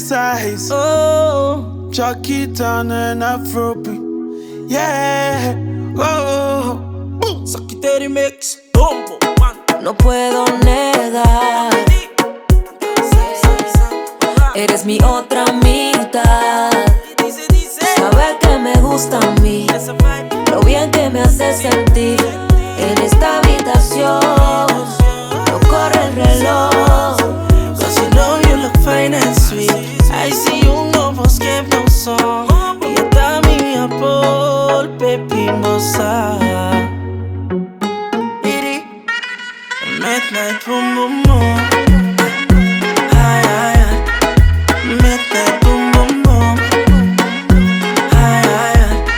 size. Oh, Chuckitown and Afrobeat. Yeah. Oh. boom, Sakiteri mix. No puedo negar, eres mi otra mitad. Sabes que me gusta a mí, lo bien que me hace sentir en esta habitación. No corre el reloj. Apol, pepimosa. Iri. Midnight boom boom boom. Ay, ay, ay. Ay, ay, ay.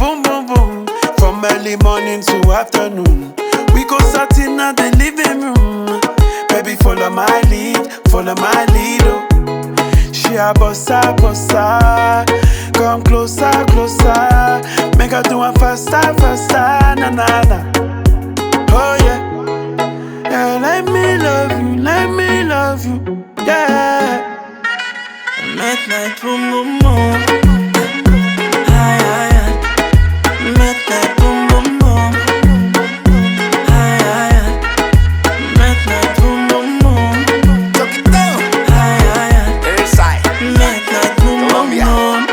Boom boom boom. From early morning to afternoon. We go sat in the living room. Baby, follow my lead, follow my lead. Oh. She a bossa bossa. Midnight boom boom boom. Ay, ay, ay. Midnight boom boom boom. Ay, ay, ay. Midnight boom boom boom. Ay, ay, ay. Midnight boom boom Colombia. boom.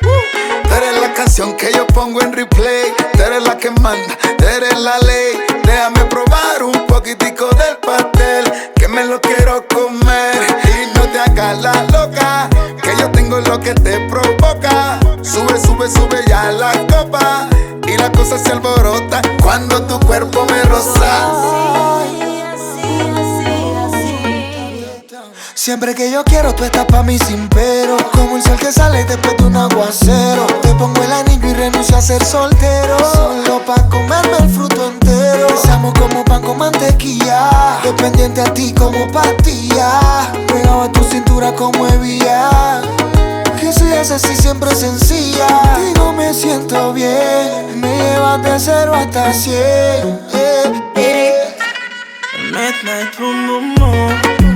Tú eres la canción que yo pongo en replay. Eres la que manda, eres la ley. Déjame probar un poquitico del pastel, que me lo quiero comer. Y no te hagas la loca, lo que te provoca. Sube, sube, sube ya la copa. Y la cosa se alborota cuando tu cuerpo me roza. Siempre que yo quiero, tú estás pa' mí sin pero. Como el sol que sale después de un aguacero. Te pongo el anillo y renuncio a ser soltero. Solo pa' comerme el fruto entero. Besamos como pan con mantequilla. Dependiente a ti como pastilla. Pegado a tu cintura como hebilla. Que seas así siempre sencilla. Digo, me siento bien. Me llevas de cero hasta cien. Eh, eh. Midnight boom boom boom.